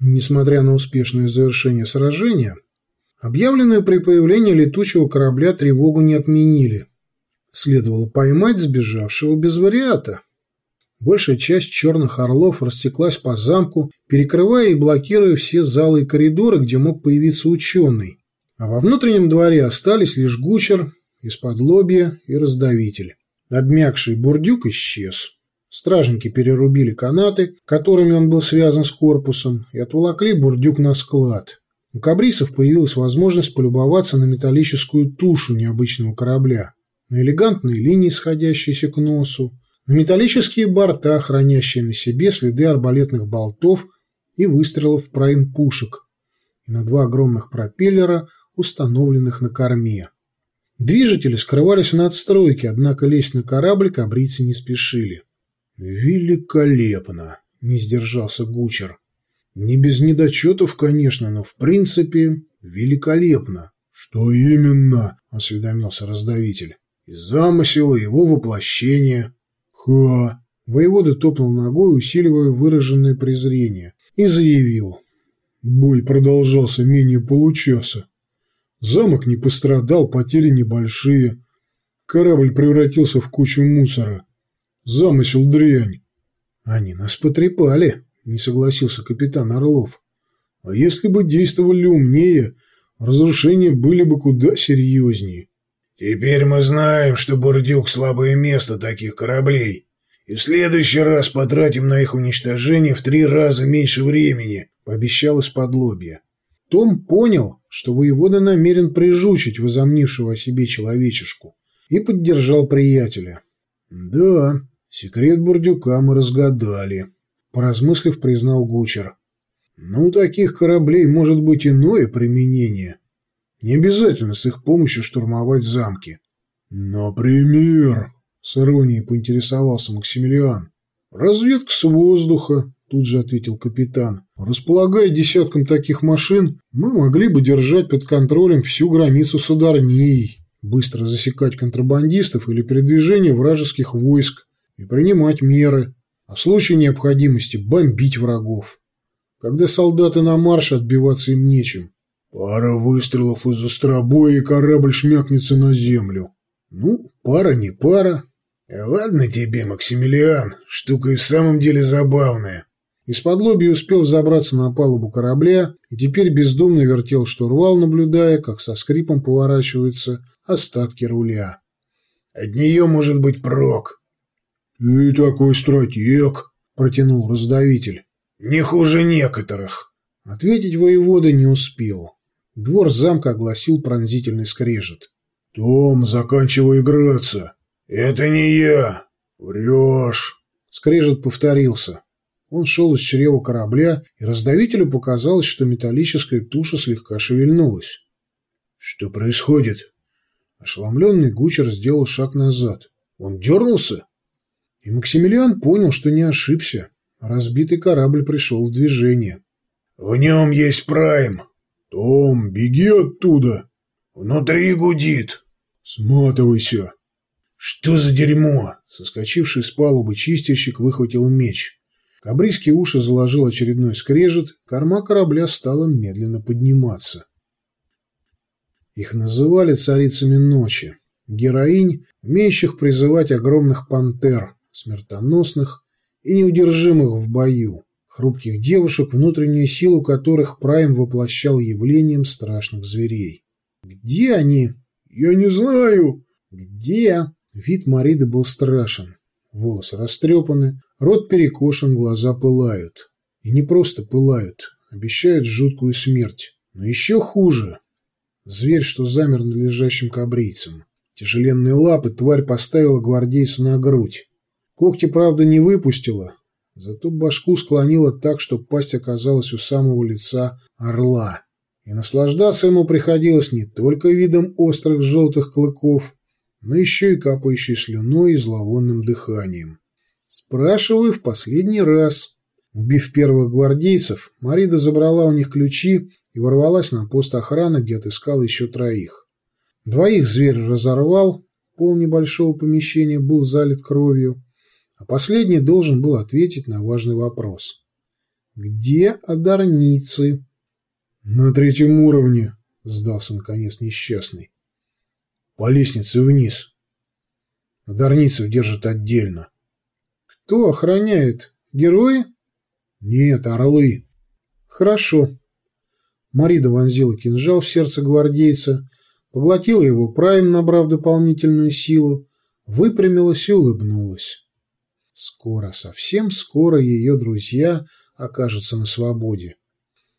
Несмотря на успешное завершение сражения, объявленную при появлении летучего корабля тревогу не отменили. Следовало поймать сбежавшего без вариата. Большая часть черных орлов растеклась по замку, перекрывая и блокируя все залы и коридоры, где мог появиться ученый. А во внутреннем дворе остались лишь гучер, из-под лобья и раздавитель. Обмякший бурдюк исчез. Стражники перерубили канаты, которыми он был связан с корпусом, и отволокли бурдюк на склад. У кабрисов появилась возможность полюбоваться на металлическую тушу необычного корабля, на элегантные линии, сходящиеся к носу, на металлические борта, хранящие на себе следы арбалетных болтов и выстрелов прайм пушек, и на два огромных пропеллера, установленных на корме. Движители скрывались в надстройке, однако лезть на корабль кабрицы не спешили. «Великолепно!» — не сдержался Гучер. «Не без недочетов, конечно, но в принципе великолепно». «Что именно?» — осведомился раздавитель. «И замысел, и его воплощение». «Ха!» — воевода топнул ногой, усиливая выраженное презрение, и заявил. Бой продолжался менее получаса. Замок не пострадал, потери небольшие. Корабль превратился в кучу мусора. Замысел дрянь. Они нас потрепали, не согласился капитан Орлов. А если бы действовали умнее, разрушения были бы куда серьезнее. Теперь мы знаем, что Бурдюк – слабое место таких кораблей. И в следующий раз потратим на их уничтожение в три раза меньше времени, пообещал из-под лобья. Том понял, что воевода намерен прижучить возомнившего о себе человечешку, и поддержал приятеля. «Да, секрет Бурдюка мы разгадали», — поразмыслив, признал Гучер. «Но у таких кораблей может быть иное применение. Не обязательно с их помощью штурмовать замки». «Например», — с иронией поинтересовался Максимилиан, — «разведка с воздуха, Тут же ответил капитан. Располагая десятком таких машин, мы могли бы держать под контролем всю границу с Адарнией, быстро засекать контрабандистов или передвижение вражеских войск и принимать меры, а в случае необходимости бомбить врагов. Когда солдаты на марше, отбиваться им нечем. Пара выстрелов из остробоя, и корабль шмякнется на землю. Ну, пара не пара. Ладно тебе, Максимилиан, штука и в самом деле забавная. Из-под лоби успел забраться на палубу корабля и теперь бездумно вертел штурвал, наблюдая, как со скрипом поворачиваются остатки руля. «От нее может быть прок». «Ты такой стратег», — протянул раздавитель. «Не хуже некоторых». Ответить воевода не успел. Двор замка огласил пронзительный скрежет. «Том, заканчивай играться». «Это не я». «Врешь». Скрежет повторился. Он шел из чрева корабля, и раздавителю показалось, что металлическая туша слегка шевельнулась. «Что происходит?» Ошеломленный Гучер сделал шаг назад. Он дернулся, и Максимилиан понял, что не ошибся. Разбитый корабль пришел в движение. «В нем есть прайм!» «Том, беги оттуда!» «Внутри гудит!» «Сматывайся!» «Что за дерьмо?» Соскочивший с палубы чистильщик выхватил меч. Кабрийские уши заложил очередной скрежет, корма корабля стала медленно подниматься. Их называли царицами ночи, героинь, умеющих призывать огромных пантер, смертоносных и неудержимых в бою, хрупких девушек, внутреннюю силу которых Прайм воплощал явлением страшных зверей. Где они? Я не знаю. Где? Вид Мариды был страшен. Волосы растрепаны, рот перекошен, глаза пылают. И не просто пылают, обещают жуткую смерть. Но еще хуже. Зверь, что замер над лежащим кабрийцем. Тяжеленные лапы тварь поставила гвардейцу на грудь. Когти, правда, не выпустила, зато башку склонила так, что пасть оказалась у самого лица орла. И наслаждаться ему приходилось не только видом острых желтых клыков, но еще и капающей слюной и зловонным дыханием. Спрашиваю в последний раз. Убив первых гвардейцев, Марида забрала у них ключи и ворвалась на пост охраны, где отыскала еще троих. Двоих зверь разорвал, пол небольшого помещения был залит кровью, а последний должен был ответить на важный вопрос. Где одарницы? На третьем уровне, сдался наконец несчастный. По лестнице вниз. Одарницев держат отдельно. Кто охраняет? Герои? Нет, орлы. Хорошо. Марида вонзила кинжал в сердце гвардейца, поглотила его прайм, набрав дополнительную силу, выпрямилась и улыбнулась. Скоро, совсем скоро ее друзья окажутся на свободе.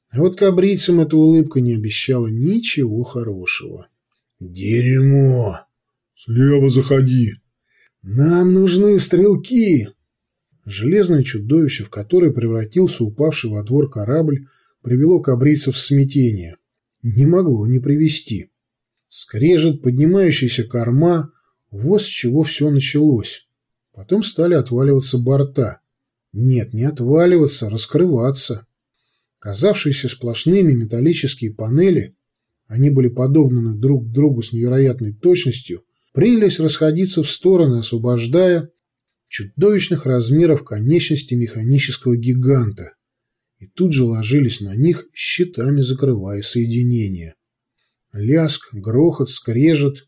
А вот кабрицам эта улыбка не обещала ничего хорошего. «Дерьмо! Слева заходи!» «Нам нужны стрелки!» Железное чудовище, в которое превратился упавший во двор корабль, привело кабрицев в смятение. Не могло не привести. Скрежет, поднимающаяся корма, вот с чего все началось. Потом стали отваливаться борта. Нет, не отваливаться, раскрываться. Казавшиеся сплошными металлические панели, они были подогнаны друг к другу с невероятной точностью, принялись расходиться в стороны, освобождая чудовищных размеров конечности механического гиганта, и тут же ложились на них, щитами закрывая соединение. Ляск, грохот, скрежет.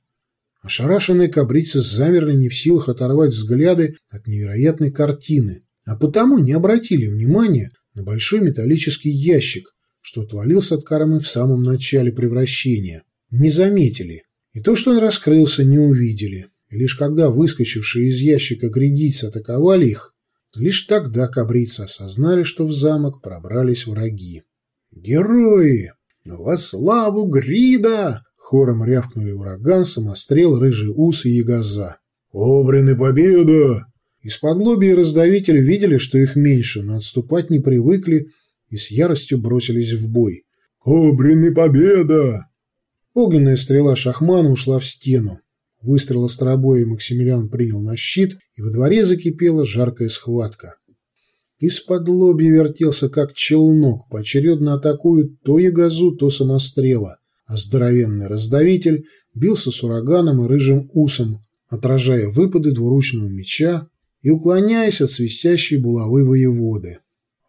Ошарашенные кабрицы замерли не в силах оторвать взгляды от невероятной картины, а потому не обратили внимания на большой металлический ящик, что отвалился от кормы в самом начале превращения. Не заметили. И то, что он раскрылся, не увидели. И лишь когда выскочившие из ящика грядицы атаковали их, лишь тогда кабрицы осознали, что в замок пробрались враги. «Герои! Во славу Грида!» Хором рявкнули ураган, самострел, рыжий ус и ягоза. «Обрин и победа!» Из-под лобби раздавители видели, что их меньше, но отступать не привыкли и с яростью бросились в бой. «Обрин и победа!» Огненная стрела шахмана ушла в стену. Выстрел остробоя Максимилиан принял на щит, и во дворе закипела жаркая схватка. Из-под лоби вертелся, как челнок, поочередно атакуют то ягозу, то самострела, а здоровенный раздавитель бился с ураганом и рыжим усом, отражая выпады двуручного меча и уклоняясь от свистящей булавы воеводы.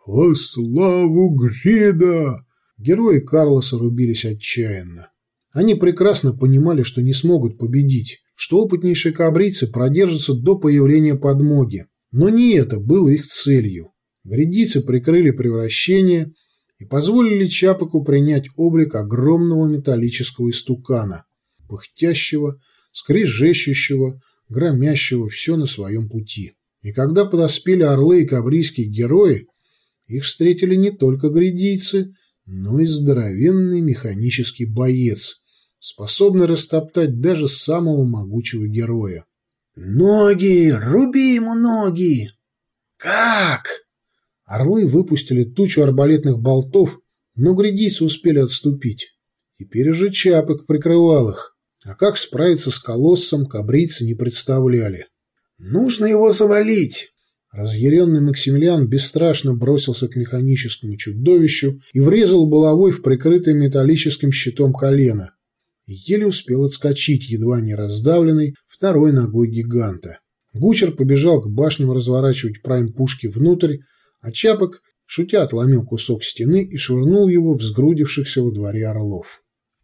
«Во славу Грида!» Герои Карлоса рубились отчаянно. Они прекрасно понимали, что не смогут победить, что опытнейшие кабрицы продержатся до появления подмоги. Но не это было их целью. Грядицы прикрыли превращение и позволили Чапаку принять облик огромного металлического истукана, пыхтящего, скрежещущего, громящего все на своем пути. И когда подоспели орлы и кабрийские герои, их встретили не только грядийцы, но и здоровенный механический боец, способный растоптать даже самого могучего героя. «Ноги! Руби ему ноги!» «Как?» Орлы выпустили тучу арбалетных болтов, но грядийцы успели отступить. Теперь уже Чапок прикрывал их. А как справиться с колоссом, кабрийцы не представляли. «Нужно его завалить!» Разъяренный Максимилиан бесстрашно бросился к механическому чудовищу и врезал головой в прикрытое металлическим щитом колено. еле успел отскочить, едва не раздавленный, второй ногой гиганта. Гучер побежал к башням разворачивать прайм-пушки внутрь, а Чапок, шутя, отломил кусок стены и швырнул его в сгрудившихся во дворе орлов.